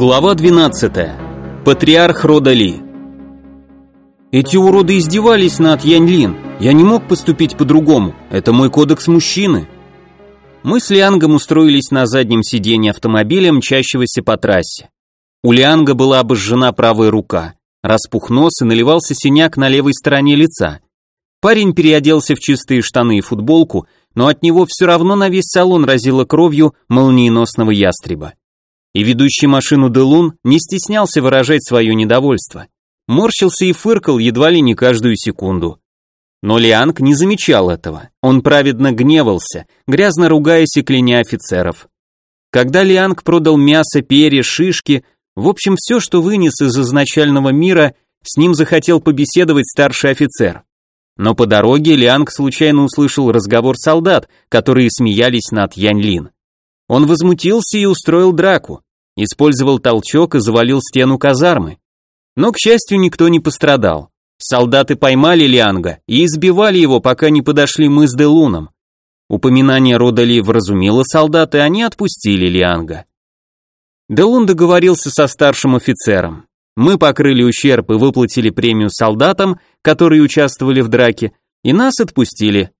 Глава 12. Патриарх рода Ли. Эти уроды издевались над Яньлин. Я не мог поступить по-другому. Это мой кодекс мужчины. Мы с Лиангом устроились на заднем сиденье автомобиля, мчащегося по трассе. У Лианга была обожжена правая рука, распух нос и наливался синяк на левой стороне лица. Парень переоделся в чистые штаны и футболку, но от него все равно на весь салон разило кровью молниеносного ястреба. И ведущий машину Делун не стеснялся выражать свое недовольство. Морщился и фыркал едва ли не каждую секунду. Но Лианг не замечал этого. Он праведно гневался, грязно ругаясь и кляня офицеров. Когда Лианг продал мясо, перья, шишки, в общем, все, что вынес из изначального мира, с ним захотел побеседовать старший офицер. Но по дороге Лианг случайно услышал разговор солдат, которые смеялись над Яньлин. Он возмутился и устроил драку, использовал толчок и завалил стену казармы. Но, к счастью, никто не пострадал. Солдаты поймали Лианга и избивали его, пока не подошли мы с Делуном. Упоминание рода Ли вразумило солдат, и они отпустили Лианга. Делун договорился со старшим офицером. Мы покрыли ущерб и выплатили премию солдатам, которые участвовали в драке, и нас отпустили.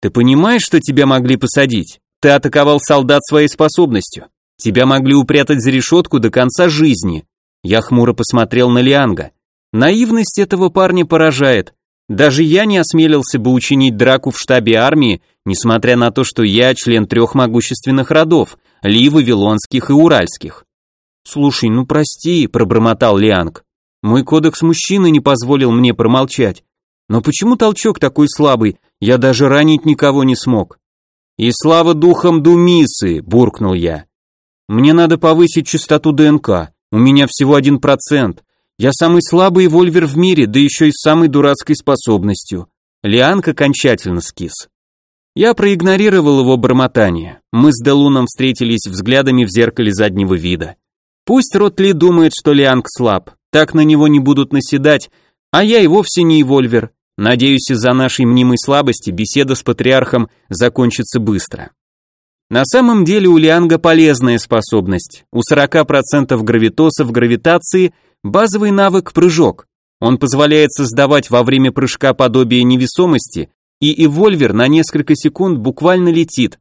Ты понимаешь, что тебя могли посадить? Ты атаковал солдат своей способностью. Тебя могли упрятать за решетку до конца жизни. Я хмуро посмотрел на Лианга. Наивность этого парня поражает. Даже я не осмелился бы учинить драку в штабе армии, несмотря на то, что я член трех могущественных родов – Ли, Вавилонских и Уральских. «Слушай, ну прости», – пробормотал Лианг. «Мой кодекс мужчины не позволил мне промолчать. Но почему толчок такой слабый? Я даже ранить никого не смог». «И слава духам Думисы!» – буркнул я. «Мне надо повысить частоту ДНК, у меня всего один процент. Я самый слабый вольвер в мире, да еще и с самой дурацкой способностью». Лианг окончательно скис. Я проигнорировал его бормотание. Мы с Делуном встретились взглядами в зеркале заднего вида. Пусть Ротли думает, что Лианг слаб, так на него не будут наседать, а я и вовсе не вольвер. Надеюсь, из-за нашей мнимой слабости беседа с патриархом закончится быстро. На самом деле у Лианга полезная способность. У 40% гравитоса в гравитации базовый навык прыжок. Он позволяет создавать во время прыжка подобие невесомости, и эвольвер на несколько секунд буквально летит.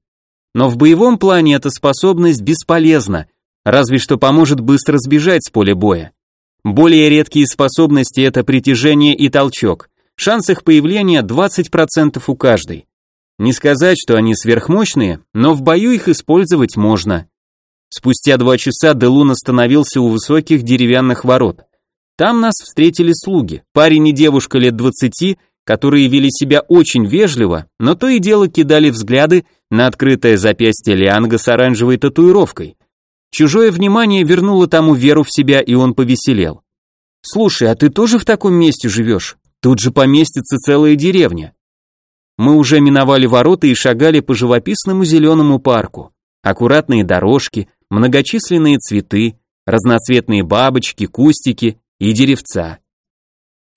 Но в боевом плане эта способность бесполезна, разве что поможет быстро сбежать с поля боя. Более редкие способности это притяжение и толчок. Шанс их появления 20% у каждой. Не сказать, что они сверхмощные, но в бою их использовать можно. Спустя два часа Делун остановился у высоких деревянных ворот. Там нас встретили слуги, парень и девушка лет двадцати, которые вели себя очень вежливо, но то и дело кидали взгляды на открытое запястье Лианга с оранжевой татуировкой. Чужое внимание вернуло тому веру в себя, и он повеселел. «Слушай, а ты тоже в таком месте живешь?» Тут же поместится целая деревня. Мы уже миновали ворота и шагали по живописному зеленому парку. Аккуратные дорожки, многочисленные цветы, разноцветные бабочки, кустики и деревца.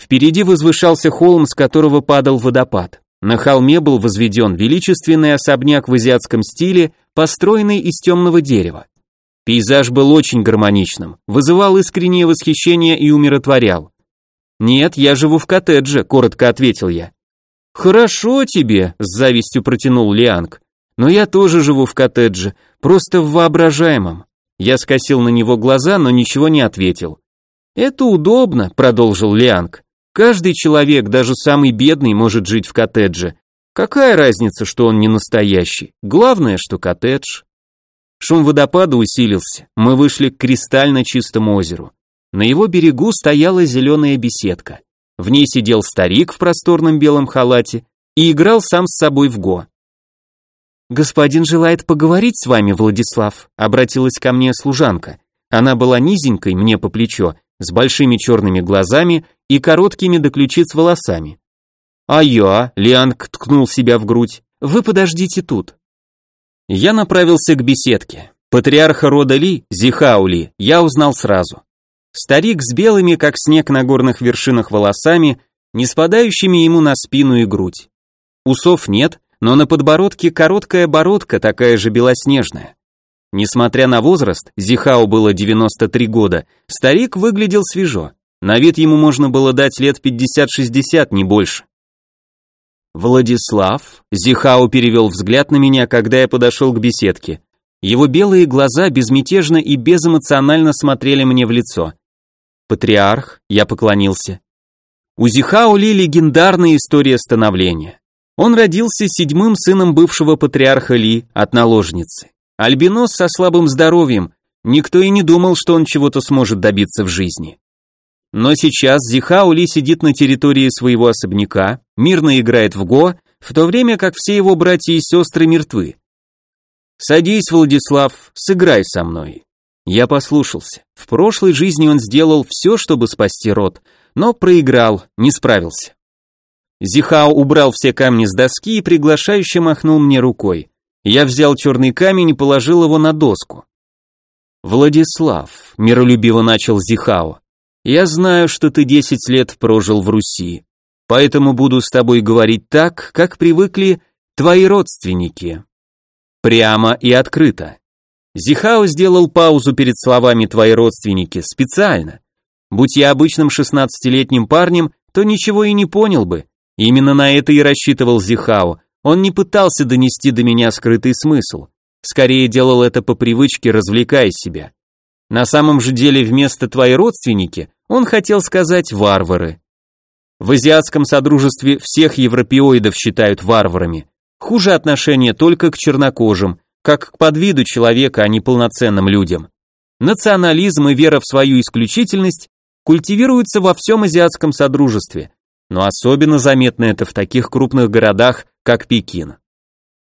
Впереди возвышался холм, с которого падал водопад. На холме был возведен величественный особняк в азиатском стиле, построенный из темного дерева. Пейзаж был очень гармоничным, вызывал искреннее восхищение и умиротворял. «Нет, я живу в коттедже», — коротко ответил я. «Хорошо тебе», — с завистью протянул Лианг. «Но я тоже живу в коттедже, просто в воображаемом». Я скосил на него глаза, но ничего не ответил. «Это удобно», — продолжил Лианг. «Каждый человек, даже самый бедный, может жить в коттедже. Какая разница, что он не настоящий? Главное, что коттедж». Шум водопада усилился. Мы вышли к кристально чистому озеру. На его берегу стояла зеленая беседка. В ней сидел старик в просторном белом халате и играл сам с собой в го. «Господин желает поговорить с вами, Владислав», — обратилась ко мне служанка. Она была низенькой, мне по плечо, с большими черными глазами и короткими до ключиц волосами. «А я», — Лианг ткнул себя в грудь, — «вы подождите тут». Я направился к беседке. Патриарха рода Ли, Зихаули, я узнал сразу. Старик с белыми, как снег на горных вершинах волосами, не спадающими ему на спину и грудь. Усов нет, но на подбородке короткая бородка, такая же белоснежная. Несмотря на возраст, Зихао было 93 года, старик выглядел свежо. На вид ему можно было дать лет 50-60, не больше. Владислав, Зихао перевел взгляд на меня, когда я подошел к беседке. Его белые глаза безмятежно и безэмоционально смотрели мне в лицо. Патриарх, я поклонился. У Зихао Ли легендарная история становления. Он родился седьмым сыном бывшего патриарха Ли от наложницы. Альбинос со слабым здоровьем, никто и не думал, что он чего-то сможет добиться в жизни. Но сейчас Зихао Ли сидит на территории своего особняка, мирно играет в го, в то время как все его братья и сестры мертвы. «Садись, Владислав, сыграй со мной». Я послушался. В прошлой жизни он сделал все, чтобы спасти род, но проиграл, не справился. Зихао убрал все камни с доски и приглашающе махнул мне рукой. Я взял черный камень и положил его на доску. «Владислав», — миролюбиво начал Зихао, — «я знаю, что ты десять лет прожил в Руси, поэтому буду с тобой говорить так, как привыкли твои родственники». Прямо и открыто. Зихао сделал паузу перед словами «твои родственники» специально. Будь я обычным шестнадцатилетним парнем, то ничего и не понял бы. Именно на это и рассчитывал Зихао, он не пытался донести до меня скрытый смысл, скорее делал это по привычке, развлекая себя. На самом же деле вместо «твои родственники» он хотел сказать «варвары». В азиатском содружестве всех европеоидов считают варварами. Хуже отношение только к чернокожим, как к подвиду человека, а не полноценным людям. Национализм и вера в свою исключительность культивируются во всем азиатском содружестве, но особенно заметно это в таких крупных городах, как Пекин.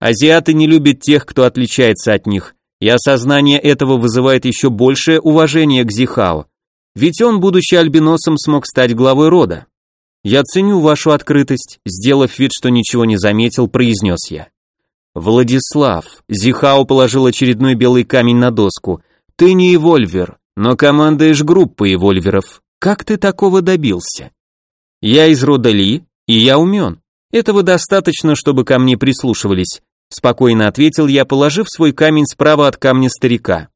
Азиаты не любят тех, кто отличается от них, и осознание этого вызывает еще большее уважение к Зихао, ведь он, будучи альбиносом, смог стать главой рода. Я ценю вашу открытость, сделав вид, что ничего не заметил, произнес я. Владислав, Зихао положил очередной белый камень на доску. Ты не эвольвер, но командуешь группой эвольверов. Как ты такого добился? Я из рода Ли, и я умен. Этого достаточно, чтобы ко мне прислушивались, спокойно ответил я, положив свой камень справа от камня старика.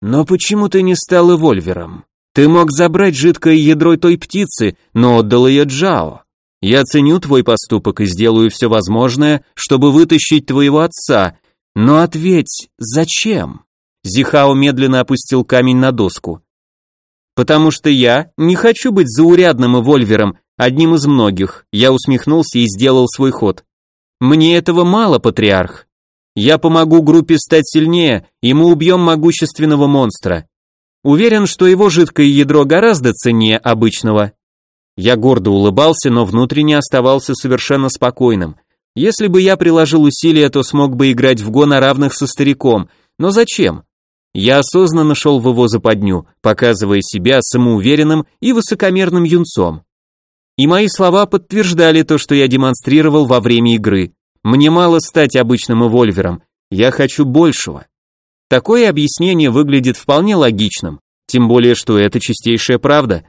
Но почему ты не стал эвольвером? Ты мог забрать жидкое ядро той птицы, но отдал ее Джао. Я ценю твой поступок и сделаю все возможное, чтобы вытащить твоего отца. Но ответь, зачем? Зихао медленно опустил камень на доску. Потому что я не хочу быть заурядным эвольвером, Одним из многих. Я усмехнулся и сделал свой ход. Мне этого мало, патриарх. Я помогу группе стать сильнее, и мы убьем могущественного монстра. Уверен, что его жидкое ядро гораздо ценнее обычного. Я гордо улыбался, но внутренне оставался совершенно спокойным. Если бы я приложил усилия, то смог бы играть в го на равных со стариком. Но зачем? Я осознанно шел в его западню, показывая себя самоуверенным и высокомерным юнцом. И мои слова подтверждали то, что я демонстрировал во время игры. Мне мало стать обычным эвольвером, я хочу большего. Такое объяснение выглядит вполне логичным, тем более, что это чистейшая правда.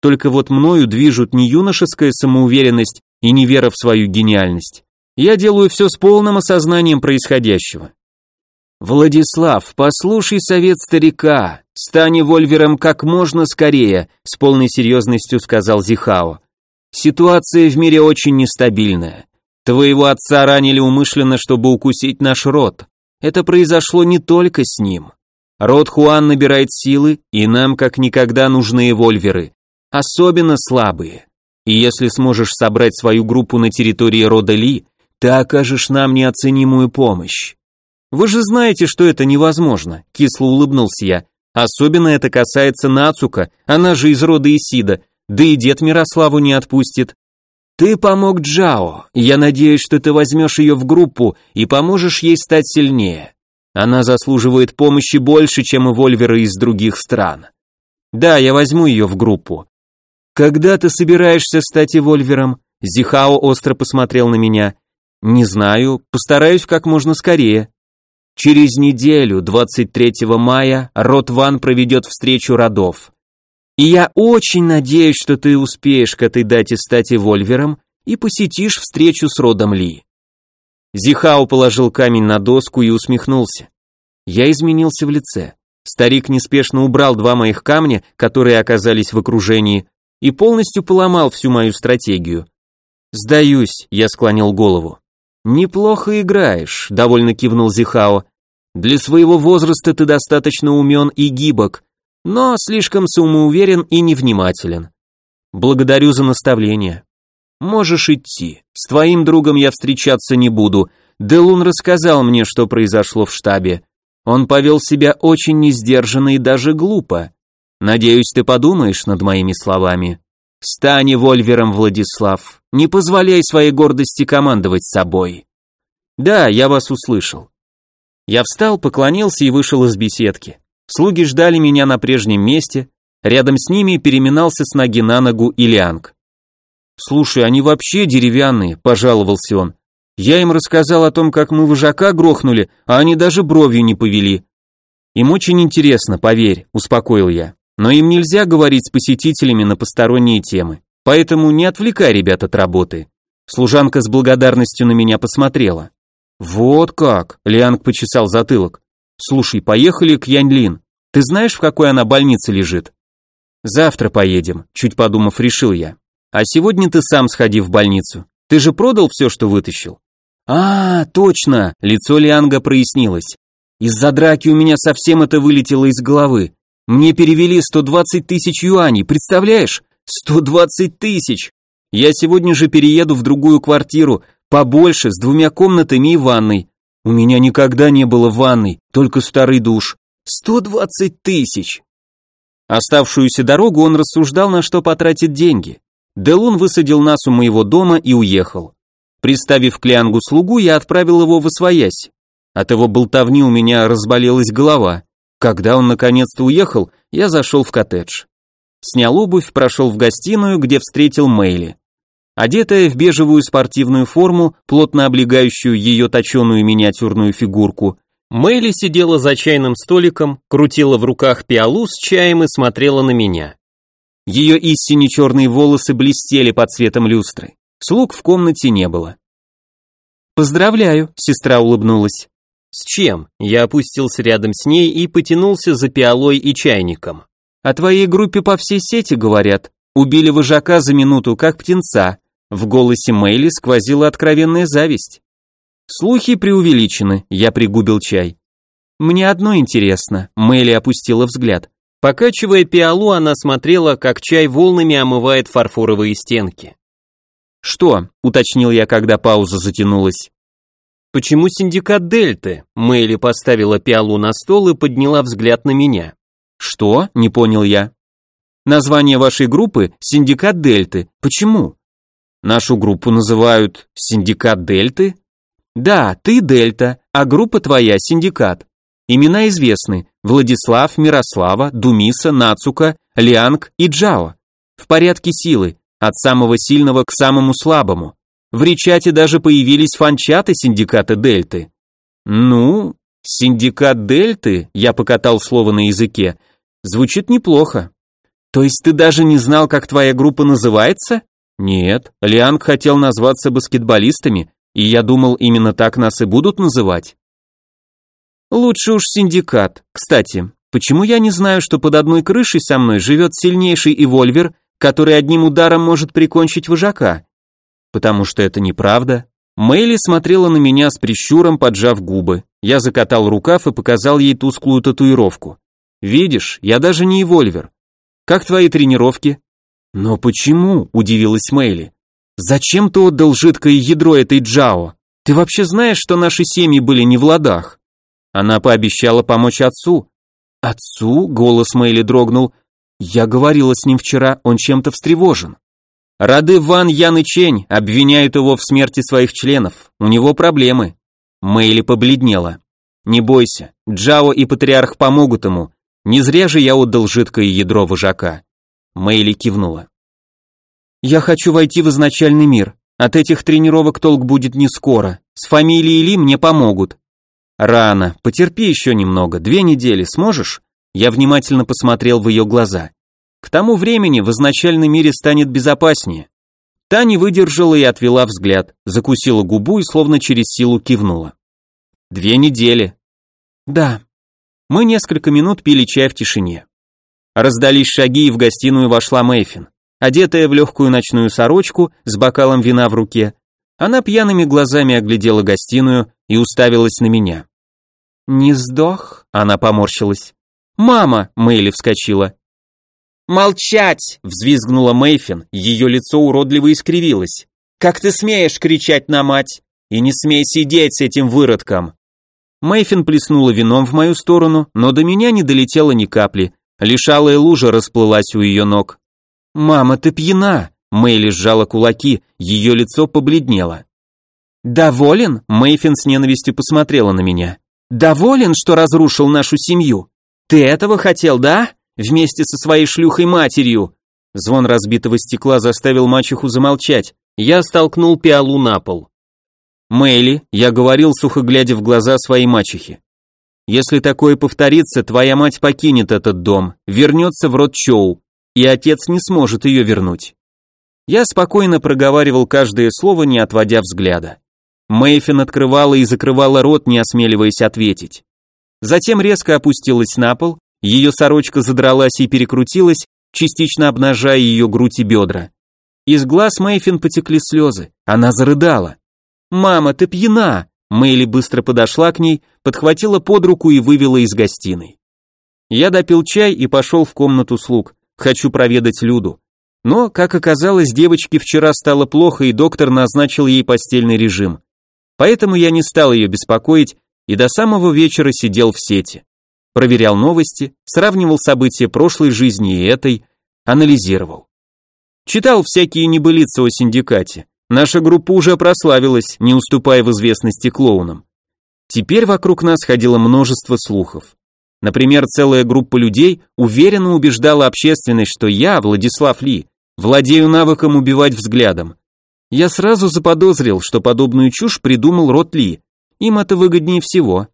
Только вот мною движут не юношеская самоуверенность и не вера в свою гениальность. Я делаю все с полным осознанием происходящего. Владислав, послушай совет старика, стань вольвером как можно скорее, с полной серьезностью сказал Зихао. Ситуация в мире очень нестабильная. Твоего отца ранили умышленно, чтобы укусить наш род. Это произошло не только с ним. Род Хуан набирает силы, и нам как никогда нужны вольверы, особенно слабые. И если сможешь собрать свою группу на территории рода Ли, ты окажешь нам неоценимую помощь. Вы же знаете, что это невозможно, кисло улыбнулся я. Особенно это касается Нацука, она же из рода Исида, да и дед Мирославу не отпустит. Ты помог Джао, я надеюсь, что ты возьмешь ее в группу и поможешь ей стать сильнее. Она заслуживает помощи больше, чем и вольверы из других стран. Да, я возьму ее в группу. Когда ты собираешься стать вольвером? Зихао остро посмотрел на меня. Не знаю, постараюсь как можно скорее. Через неделю, 23 мая, Рот Ван проведет встречу родов. И я очень надеюсь, что ты успеешь к этой дате стать Вольвером и посетишь встречу с родом Ли. Зихао положил камень на доску и усмехнулся. Я изменился в лице. Старик неспешно убрал два моих камня, которые оказались в окружении, и полностью поломал всю мою стратегию. «Сдаюсь», — я склонил голову. «Неплохо играешь», — довольно кивнул Зихао. «Для своего возраста ты достаточно умен и гибок, но слишком самоуверен и невнимателен. Благодарю за наставление. Можешь идти. С твоим другом я встречаться не буду. Делун рассказал мне, что произошло в штабе. Он повел себя очень несдержанно и даже глупо. Надеюсь, ты подумаешь над моими словами. Стань вольвером, Владислав. Не позволяй своей гордости командовать собой. Да, я вас услышал. Я встал, поклонился и вышел из беседки. Слуги ждали меня на прежнем месте, рядом с ними переминался с ноги на ногу Ильянг. «Слушай, они вообще деревянные», – пожаловался он. «Я им рассказал о том, как мы вожака грохнули, а они даже бровью не повели». «Им очень интересно, поверь», – успокоил я. Но им нельзя говорить с посетителями на посторонние темы, поэтому не отвлекай ребят от работы. Служанка с благодарностью на меня посмотрела. Вот как, Лианг почесал затылок. Слушай, поехали к Яньлин. Ты знаешь, в какой она больнице лежит? Завтра поедем, чуть подумав, решил я. А сегодня ты сам сходи в больницу. Ты же продал все, что вытащил? А, точно, лицо Лианга прояснилось. Из-за драки у меня совсем это вылетело из головы. Мне перевели 120 тысяч юаней, представляешь? 120 тысяч! Я сегодня же перееду в другую квартиру, побольше, с двумя комнатами и ванной. У меня никогда не было ванной, только старый душ. 120 тысяч! Оставшуюся дорогу он рассуждал, на что потратит деньги. Делун высадил нас у моего дома и уехал. Приставив к Лиангу слугу, я отправил его в Освоясь. От его болтовни у меня разболелась голова. Когда он наконец-то уехал, я зашел в коттедж. Снял обувь, прошел в гостиную, где встретил Мэйли. Одетая в бежевую спортивную форму, плотно облегающую ее точеную миниатюрную фигурку, Мэйли сидела за чайным столиком, крутила в руках пиалу с чаем и смотрела на меня. Ее истинно черные волосы блестели под цветом люстры. Слуг в комнате не было. «Поздравляю», — сестра улыбнулась. «С чем?» Я опустился рядом с ней и потянулся за пиалой и чайником. «О твоей группе по всей сети говорят. Убили вожака за минуту, как птенца». В голосе Мэйли сквозила откровенная зависть. Слухи преувеличены, я пригубил чай. Мне одно интересно, Мэйли опустила взгляд. Покачивая пиалу, она смотрела, как чай волнами омывает фарфоровые стенки. «Что?» – уточнил я, когда пауза затянулась. «Почему синдикат Дельты?» Мэйли поставила пиалу на стол и подняла взгляд на меня. «Что?» – не понял я. «Название вашей группы – Синдикат Дельты. Почему?» «Нашу группу называют Синдикат Дельты?» «Да, ты Дельта, а группа твоя – Синдикат. Имена известны – Владислав, Мирослава, Думиса, Нацука, Лианг и Джао. В порядке силы, от самого сильного к самому слабому. В Ричате даже появились фанчаты синдиката Дельты. Ну, синдикат Дельты, я покатал слово на языке, звучит неплохо. То есть ты даже не знал, как твоя группа называется? Нет, Лианг хотел назваться баскетболистами, и я думал, именно так нас и будут называть. Лучше уж синдикат. Кстати, почему я не знаю, что под одной крышей со мной живет сильнейший эвольвер, который одним ударом может прикончить вожака? Потому что это неправда. Мэйли смотрела на меня с прищуром, поджав губы. Я закатал рукав и показал ей тусклую татуировку. Видишь, я даже не эвольвер. Как твои тренировки? Но почему? Удивилась Мэйли. Зачем ты отдал жидкое ядро этой Джао? Ты вообще знаешь, что наши семьи были не в ладах? Она пообещала помочь отцу. Отцу? Голос Мэйли дрогнул. Я говорила с ним вчера, он чем-то встревожен. Рады Ван Ян и Чень обвиняют его в смерти своих членов. У него проблемы. Мэйли побледнела. Не бойся, Джао и Патриарх помогут ему. Не зря же я отдал жидкое ядро вожака. Мэйли кивнула. Я хочу войти в изначальный мир. От этих тренировок толк будет не скоро. С фамилией Ли мне помогут. Рано, потерпи еще немного, две недели сможешь? Я внимательно посмотрел в ее глаза. К тому времени в изначальном мире станет безопаснее. Та не выдержала и отвела взгляд, закусила губу и словно через силу кивнула. Две недели. Да, Мы несколько минут пили чай в тишине. Раздались шаги, и в гостиную вошла Мэйфин. Одетая в легкую ночную сорочку, с бокалом вина в руке, она пьяными глазами оглядела гостиную и уставилась на меня. «Не сдох?» — она поморщилась. «Мама!» — Мэйли вскочила. «Молчать!» — взвизгнула Мэйфин, ее лицо уродливо искривилось. «Как ты смеешь кричать на мать? И не смей сидеть с этим выродком!» Мэйфин плеснула вином в мою сторону, но до меня не долетело ни капли, лишь алая лужа расплылась у ее ног. «Мама, ты пьяна!» Мэйли сжала кулаки, ее лицо побледнело. «Доволен?» Мэйфин с ненавистью посмотрела на меня. «Доволен, что разрушил нашу семью? Ты этого хотел, да? Вместе со своей шлюхой-матерью!» Звон разбитого стекла заставил мачеху замолчать. Я столкнул пиалу на пол. «Мэйли», я говорил, сухо глядя в глаза своей мачехи. «Если такое повторится, твоя мать покинет этот дом, вернется в род Чоу, и отец не сможет ее вернуть». Я спокойно проговаривал каждое слово, не отводя взгляда. Мэйфин открывала и закрывала рот, не осмеливаясь ответить. Затем резко опустилась на пол, ее сорочка задралась и перекрутилась, частично обнажая ее грудь и бедра. Из глаз Мэйфин потекли слезы, она зарыдала. «Мама, ты пьяна!» Мэйли быстро подошла к ней, подхватила под руку и вывела из гостиной. Я допил чай и пошел в комнату слуг. Хочу проведать Люду. Но, как оказалось, девочке вчера стало плохо, и доктор назначил ей постельный режим. Поэтому я не стал ее беспокоить и до самого вечера сидел в сети. Проверял новости, сравнивал события прошлой жизни и этой, анализировал. Читал всякие небылицы о синдикате. Наша группа уже прославилась, не уступая в известности клоунам. Теперь вокруг нас ходило множество слухов. Например, целая группа людей уверенно убеждала общественность, что я, Владислав Ли, владею навыком убивать взглядом. Я сразу заподозрил, что подобную чушь придумал Рот Ли. Им это выгоднее всего.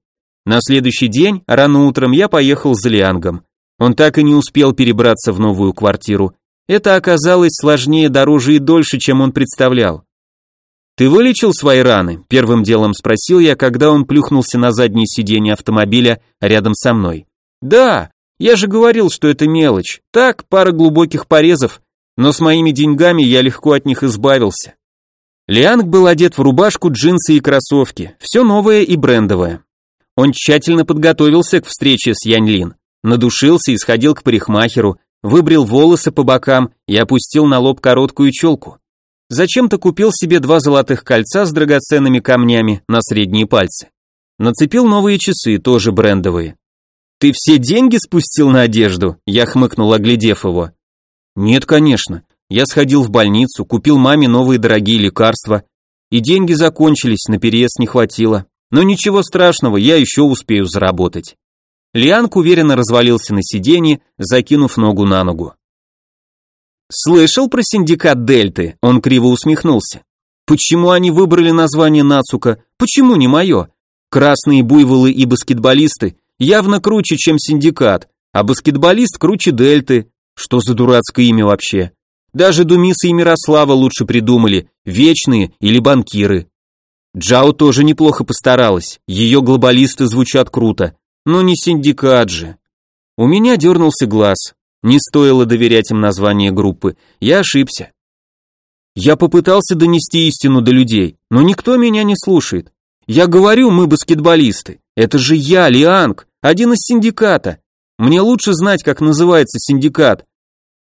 На следующий день, рано утром, я поехал за Лиангом. Он так и не успел перебраться в новую квартиру. Это оказалось сложнее, дороже и дольше, чем он представлял. «Ты вылечил свои раны?» – первым делом спросил я, когда он плюхнулся на заднее сиденье автомобиля рядом со мной. «Да, я же говорил, что это мелочь. Так, пара глубоких порезов, но с моими деньгами я легко от них избавился». Лианг был одет в рубашку, джинсы и кроссовки, все новое и брендовое. Он тщательно подготовился к встрече с Яньлин, надушился и сходил к парикмахеру, выбрил волосы по бокам и опустил на лоб короткую челку. Зачем-то купил себе два золотых кольца с драгоценными камнями на средние пальцы. Нацепил новые часы, тоже брендовые. «Ты все деньги спустил на одежду?» Я хмыкнул, оглядев его. «Нет, конечно. Я сходил в больницу, купил маме новые дорогие лекарства. И деньги закончились, на переезд не хватило. Но ничего страшного, я еще успею заработать». Лианг уверенно развалился на сиденье, закинув ногу на ногу. «Слышал про синдикат Дельты?» Он криво усмехнулся. «Почему они выбрали название Нацука? Почему не мое? Красные буйволы и баскетболисты явно круче, чем синдикат, а баскетболист круче Дельты. Что за дурацкое имя вообще? Даже Думиса и Мирослава лучше придумали, вечные или банкиры. Джао тоже неплохо постаралась, ее глобалисты звучат круто, но не синдикат же. У меня дернулся глаз, не стоило доверять им название группы. Я ошибся. Я попытался донести истину до людей, но никто меня не слушает. Я говорю, мы баскетболисты. Это же я, Лианг, один из синдиката. Мне лучше знать, как называется синдикат.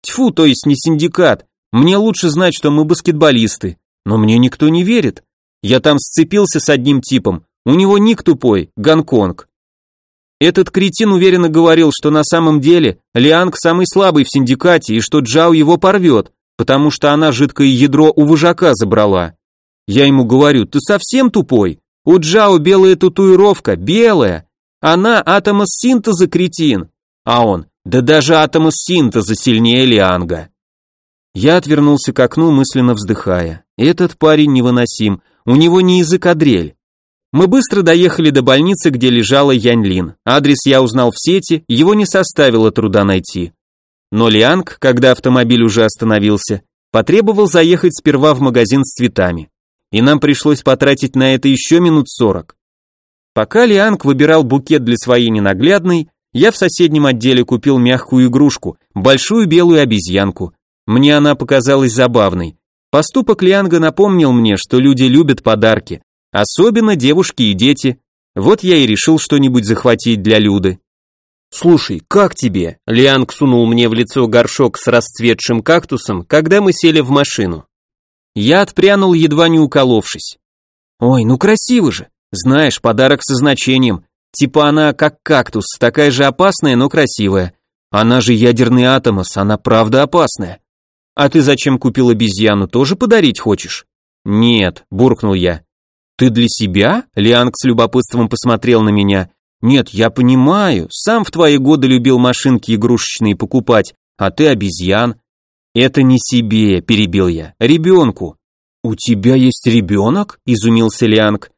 Тьфу, то есть не синдикат. Мне лучше знать, что мы баскетболисты. Но мне никто не верит. Я там сцепился с одним типом. У него ник тупой, Гонконг. Этот кретин уверенно говорил, что на самом деле Лианг самый слабый в синдикате и что Джао его порвет, потому что она жидкое ядро у вожака забрала. Я ему говорю, ты совсем тупой? У Джао белая татуировка, белая. Она атома синтеза кретин. А он, да даже атома синтеза сильнее Лианга. Я отвернулся к окну, мысленно вздыхая. Этот парень невыносим, у него не язык, а дрель. Мы быстро доехали до больницы, где лежала Яньлин. Адрес я узнал в сети, его не составило труда найти. Но Лианг, когда автомобиль уже остановился, потребовал заехать сперва в магазин с цветами. И нам пришлось потратить на это еще минут сорок. Пока Лианг выбирал букет для своей ненаглядной, Я в соседнем отделе купил мягкую игрушку, большую белую обезьянку. Мне она показалась забавной. Поступок Лианга напомнил мне, что люди любят подарки, особенно девушки и дети. Вот я и решил что-нибудь захватить для Люды. «Слушай, как тебе?» Лианг сунул мне в лицо горшок с расцветшим кактусом, когда мы сели в машину. Я отпрянул, едва не уколовшись. «Ой, ну красиво же! Знаешь, подарок со значением. Типа она как кактус, такая же опасная, но красивая. Она же ядерный атомос, она правда опасная. А ты зачем купил обезьяну, тоже подарить хочешь? Нет, буркнул я. Ты для себя? Лианг с любопытством посмотрел на меня. Нет, я понимаю, сам в твои годы любил машинки игрушечные покупать, а ты обезьян. Это не себе, перебил я, ребенку. У тебя есть ребенок? Изумился Лианг.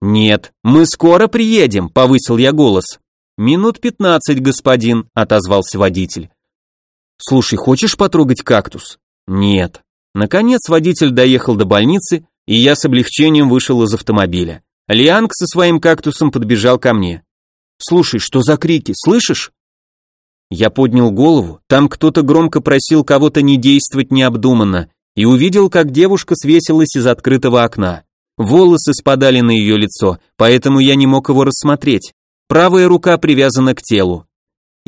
Нет, мы скоро приедем, повысил я голос. Минут пятнадцать, господин, отозвался водитель. Слушай, хочешь потрогать кактус? Нет. Наконец водитель доехал до больницы, и я с облегчением вышел из автомобиля. Лианг со своим кактусом подбежал ко мне. Слушай, что за крики, слышишь? Я поднял голову, там кто-то громко просил кого-то не действовать необдуманно, и увидел, как девушка свесилась из открытого окна. Волосы спадали на ее лицо, поэтому я не мог его рассмотреть. Правая рука привязана к телу.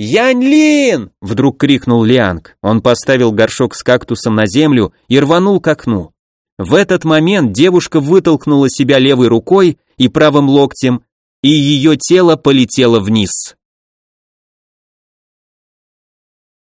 «Янь-Лин!» — вдруг крикнул Лианг. Он поставил горшок с кактусом на землю и рванул к окну. В этот момент девушка вытолкнула себя левой рукой и правым локтем, и ее тело полетело вниз.